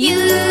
You